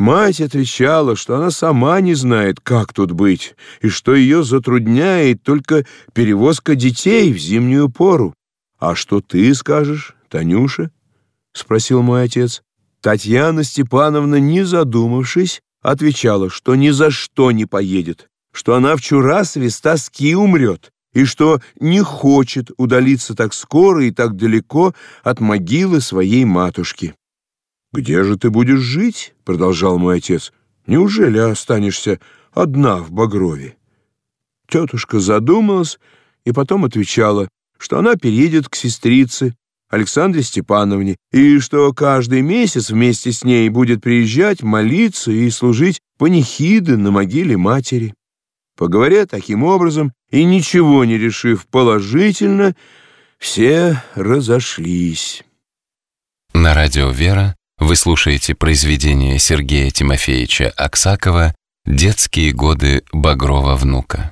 Мать отвечала, что она сама не знает, как тут быть, и что ее затрудняет только перевозка детей в зимнюю пору. «А что ты скажешь, Танюша?» — спросил мой отец. Татьяна Степановна, не задумавшись, отвечала, что ни за что не поедет, что она в Чурасове с тоски умрет, и что не хочет удалиться так скоро и так далеко от могилы своей матушки. «Где же ты будешь жить?» — продолжал мой отец. «Неужели останешься одна в Багрове?» Тетушка задумалась и потом отвечала, что она переедет к сестрице Александре Степановне и что каждый месяц вместе с ней будет приезжать, молиться и служить панихиды на могиле матери. Поговоря таким образом и ничего не решив положительно, все разошлись. На радио «Вера» Вы слушаете произведение Сергея Тимофеевича Аксакова «Детские годы Багрова внука».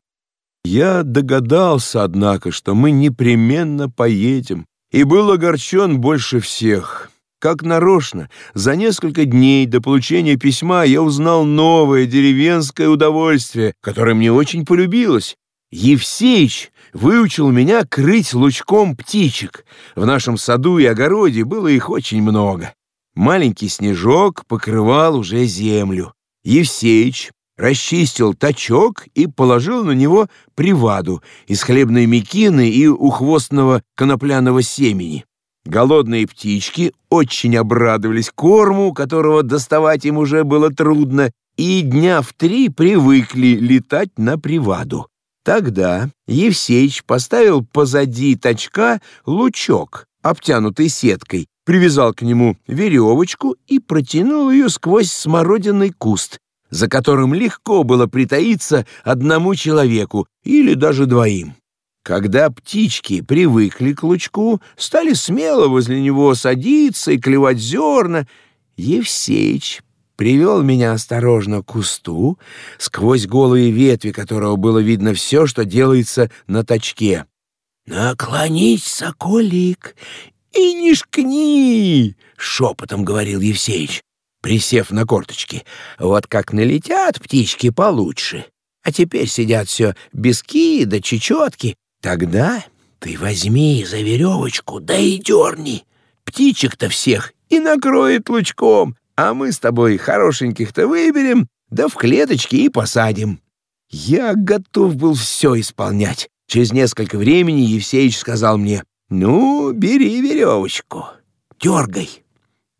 Я догадался, однако, что мы непременно поедем, и был огорчен больше всех. Как нарочно, за несколько дней до получения письма я узнал новое деревенское удовольствие, которое мне очень полюбилось. Евсеич выучил меня крыть лучком птичек. В нашем саду и огороде было их очень много. Маленький снежок покрывал уже землю. Евсеич расчистил тачок и положил на него приваду из хлебной мекины и ухвостного конопляного семени. Голодные птички очень обрадовались корму, которого доставать им уже было трудно, и дня в три привыкли летать на приваду. Тогда Евсеич поставил позади тачка лучок, обтянутый сеткой, привязал к нему веревочку и протянул ее сквозь смородиный куст, за которым легко было притаиться одному человеку или даже двоим. Когда птички привыкли к лучку, стали смело возле него садиться и клевать зерна, Евсеич привел меня осторожно к кусту, сквозь голые ветви которого было видно все, что делается на точке. «Наклонись, соколик, «И не шкни!» — шепотом говорил Евсеич, присев на корточки. «Вот как налетят птички получше, а теперь сидят все бески да чечетки. Тогда ты возьми за веревочку, да и дерни. Птичек-то всех и накроет лучком, а мы с тобой хорошеньких-то выберем, да в клеточки и посадим». Я готов был все исполнять. Через несколько времени Евсеич сказал мне, «Ну, бери веревочку, дергай».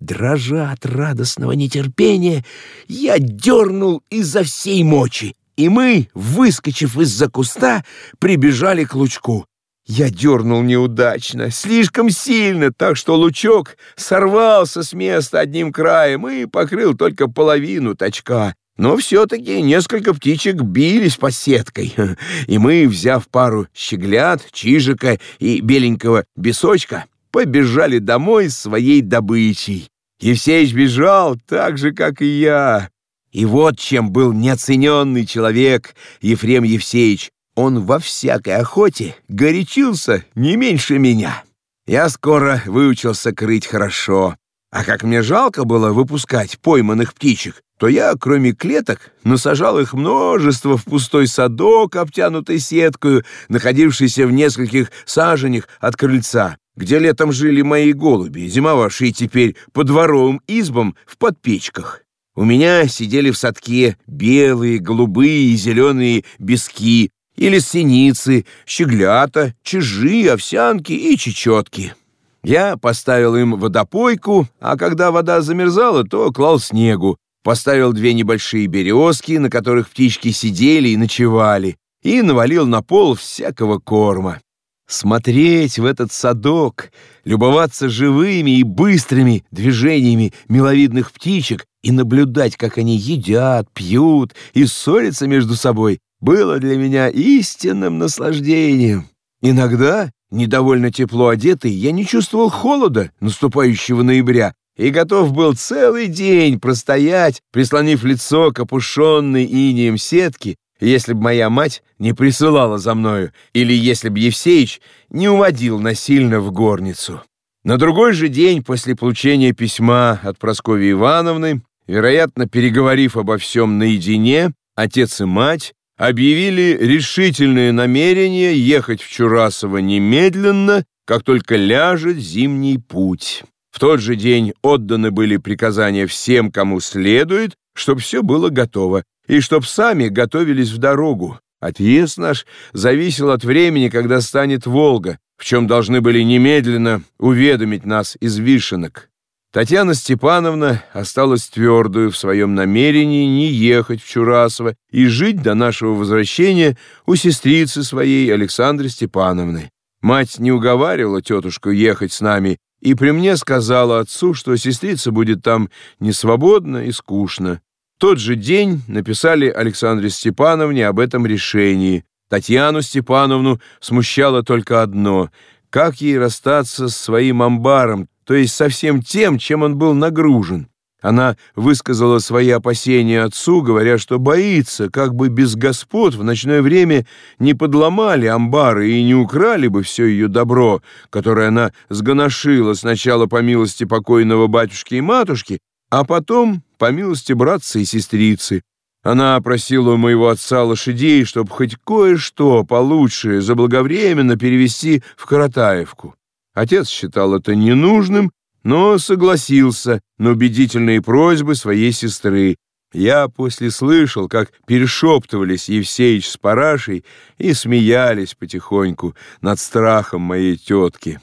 Дрожа от радостного нетерпения, я дернул изо всей мочи, и мы, выскочив из-за куста, прибежали к лучку. Я дернул неудачно, слишком сильно, так что лучок сорвался с места одним краем и покрыл только половину точка. Но все-таки несколько птичек бились по сеткой, и мы, взяв пару щеглят, чижика и беленького бесочка, побежали домой своей добычей. Евсеич бежал так же, как и я. И вот чем был неоцененный человек Ефрем Евсеич. Он во всякой охоте горячился не меньше меня. Я скоро выучился крыть хорошо. А как мне жалко было выпускать пойманных птичек, то я, кроме клеток, насажал их множество в пустой садок, обтянутый сеткою, находившийся в нескольких саженях от крыльца, где летом жили мои голуби, зимовавшие теперь по дворовым избам в подпечках. У меня сидели в садке белые, голубые и зеленые бески, или синицы, щеглята, чижи, овсянки и чечетки. Я поставил им водопойку, а когда вода замерзала, то клал снегу, поставил две небольшие березки, на которых птички сидели и ночевали, и навалил на пол всякого корма. Смотреть в этот садок, любоваться живыми и быстрыми движениями миловидных птичек и наблюдать, как они едят, пьют и ссорятся между собой, было для меня истинным наслаждением. Иногда, недовольно тепло одетый, я не чувствовал холода наступающего ноября и готов был целый день простоять, прислонив лицо к опушенной инием сетке, если б моя мать не присылала за мною, или если б Евсеич не уводил насильно в горницу. На другой же день после получения письма от Прасковьи Ивановны вероятно, переговорив обо всем наедине, отец и мать объявили решительное намерение ехать в Чурасово немедленно, как только ляжет зимний путь. В тот же день отданы были приказания всем, кому следует, чтобы все было готово, и чтоб сами готовились в дорогу. Отъезд наш зависел от времени, когда станет Волга, в чем должны были немедленно уведомить нас из Вишенок. Татьяна Степановна осталась твердую в своем намерении не ехать в Чурасово и жить до нашего возвращения у сестрицы своей Александры Степановны. Мать не уговаривала тетушку ехать с нами и при мне сказала отцу, что сестрица будет там несвободна и скучно. тот же день написали Александре Степановне об этом решении. Татьяну Степановну смущало только одно — как ей расстаться с своим амбаром, то есть со всем тем, чем он был нагружен. Она высказала свои опасения отцу, говоря, что боится, как бы без господ в ночное время не подломали амбары и не украли бы все ее добро, которое она сгоношила сначала по милости покойного батюшки и матушки, а потом по милости братца и сестрицы. Она просила у моего отца лошадей, чтобы хоть кое-что получше заблаговременно перевести в Каратаевку. Отец считал это ненужным но согласился на убедительные просьбы своей сестры. Я после слышал, как перешептывались Евсеич с Парашей и смеялись потихоньку над страхом моей тетки.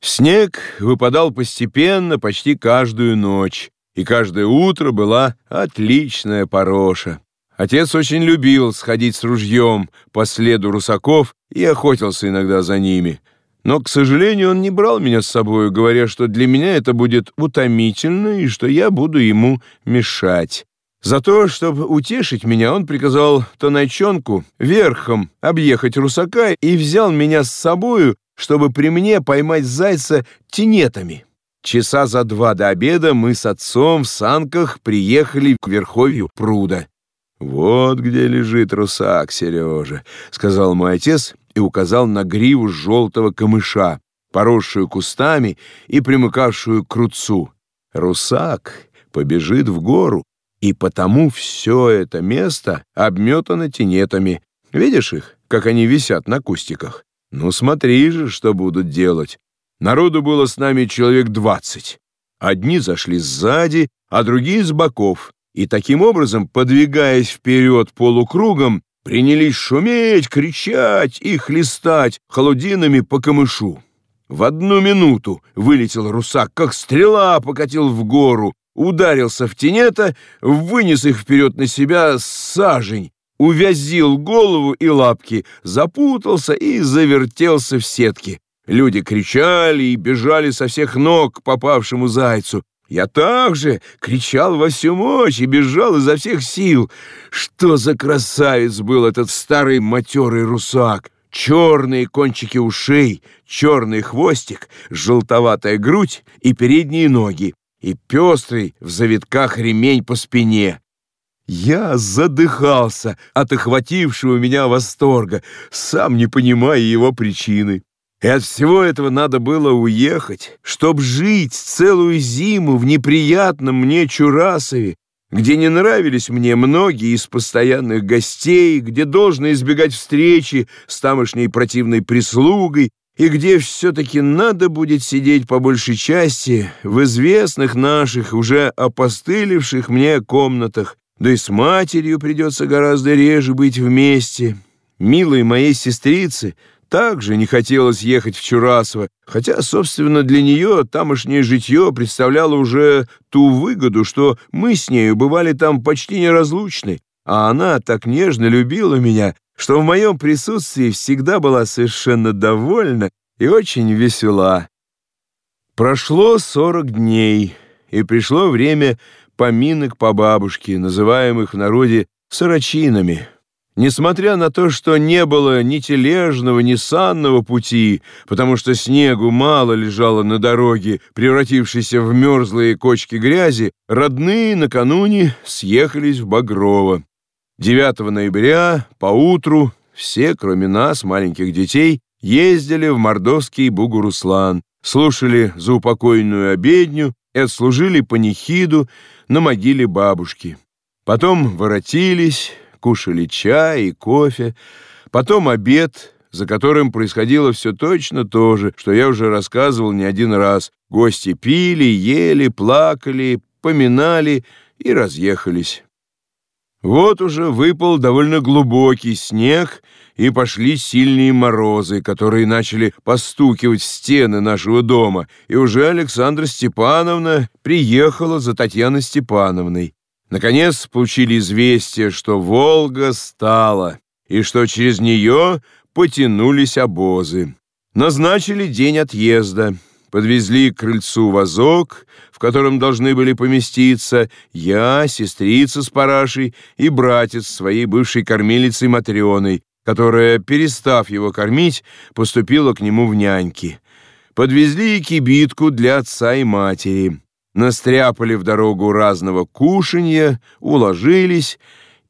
Снег выпадал постепенно почти каждую ночь, и каждое утро была отличная пороша. Отец очень любил сходить с ружьем по следу русаков и охотился иногда за ними — но, к сожалению, он не брал меня с собой, говоря, что для меня это будет утомительно и что я буду ему мешать. Зато, чтобы утешить меня, он приказал Тонайчонку верхом объехать русака и взял меня с собою, чтобы при мне поймать зайца тенетами. Часа за два до обеда мы с отцом в санках приехали к верховью пруда. «Вот где лежит русак, Сережа», — сказал мой отец и указал на гриву желтого камыша, поросшую кустами и примыкавшую к руцу. Русак побежит в гору, и потому все это место обметано тенетами. Видишь их, как они висят на кустиках? Ну смотри же, что будут делать. Народу было с нами человек двадцать. Одни зашли сзади, а другие с боков, и таким образом, подвигаясь вперед полукругом, принялись шуметь, кричать и хлестать холодинами по камышу. В одну минуту вылетел русак, как стрела покатил в гору, ударился в тенета, вынес их вперед на себя сажень, увязил голову и лапки, запутался и завертелся в сетке. Люди кричали и бежали со всех ног к попавшему зайцу. Я также кричал во всю мощь и бежал изо всех сил. Что за красавец был этот старый матерый русак! Черные кончики ушей, черный хвостик, желтоватая грудь и передние ноги, и пестрый в завитках ремень по спине. Я задыхался от охватившего меня восторга, сам не понимая его причины. И от всего этого надо было уехать, чтоб жить целую зиму в неприятном мне Чурасове, где не нравились мне многие из постоянных гостей, где должно избегать встречи с тамошней противной прислугой, и где все-таки надо будет сидеть по большей части в известных наших, уже опостылевших мне комнатах, да и с матерью придется гораздо реже быть вместе. Милой моей сестрице — также не хотелось ехать в Чурасово, хотя, собственно, для нее тамошнее житье представляло уже ту выгоду, что мы с нею бывали там почти неразлучны, а она так нежно любила меня, что в моем присутствии всегда была совершенно довольна и очень весела. Прошло сорок дней, и пришло время поминок по бабушке, называемых в народе сорочинами. Несмотря на то, что не было ни тележного, ни санного пути, потому что снегу мало лежало на дороге, превратившейся в мерзлые кочки грязи, родные накануне съехались в Багрово. 9 ноября поутру все, кроме нас, маленьких детей, ездили в мордовский Бугуруслан, слушали заупокойную обедню и отслужили панихиду на могиле бабушки. Потом воротились, кушали чай и кофе, потом обед, за которым происходило все точно то же, что я уже рассказывал не один раз. Гости пили, ели, плакали, поминали и разъехались. Вот уже выпал довольно глубокий снег, и пошли сильные морозы, которые начали постукивать в стены нашего дома, и уже Александра Степановна приехала за Татьяной Степановной. Наконец получили известие, что Волга стала, и что через нее потянулись обозы. Назначили день отъезда. Подвезли к крыльцу вазок, в котором должны были поместиться я, сестрица с парашей и братец своей бывшей кормилицей Матрёной, которая, перестав его кормить, поступила к нему в няньки. Подвезли и кибитку для отца и матери настряпали в дорогу разного кушанья, уложились,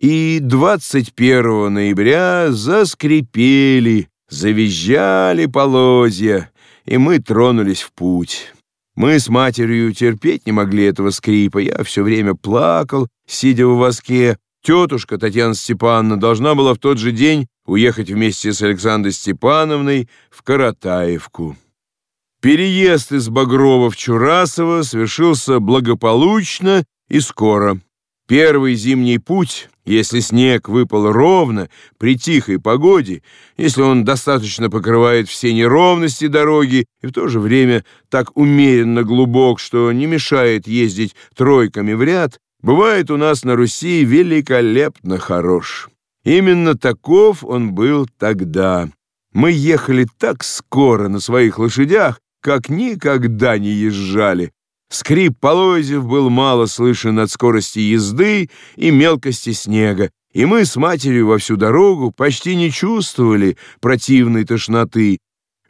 и 21 ноября заскрипели, завизжали полозья, и мы тронулись в путь. Мы с матерью терпеть не могли этого скрипа, я все время плакал, сидя в воске. Тетушка Татьяна Степановна должна была в тот же день уехать вместе с Александрой Степановной в Каратаевку. Переезд из Багрова в Чурасово совершился благополучно и скоро. Первый зимний путь, если снег выпал ровно, при тихой погоде, если он достаточно покрывает все неровности дороги и в то же время так умеренно глубок, что не мешает ездить тройками в ряд, бывает у нас на Руси великолепно хорош. Именно таков он был тогда. Мы ехали так скоро на своих лошадях, как никогда не езжали. Скрип полозьев был мало слышен от скорости езды и мелкости снега, и мы с матерью во всю дорогу почти не чувствовали противной тошноты.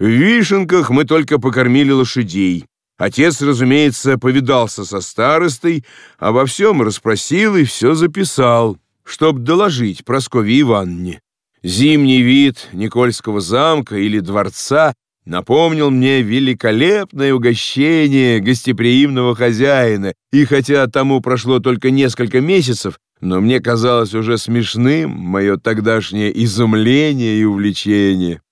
В Вишенках мы только покормили лошадей. Отец, разумеется, повидался со старостой, обо всем расспросил и все записал, чтоб доложить Прасковье Ивановне. Зимний вид Никольского замка или дворца напомнил мне великолепное угощение гостеприимного хозяина, и хотя тому прошло только несколько месяцев, но мне казалось уже смешным мое тогдашнее изумление и увлечение.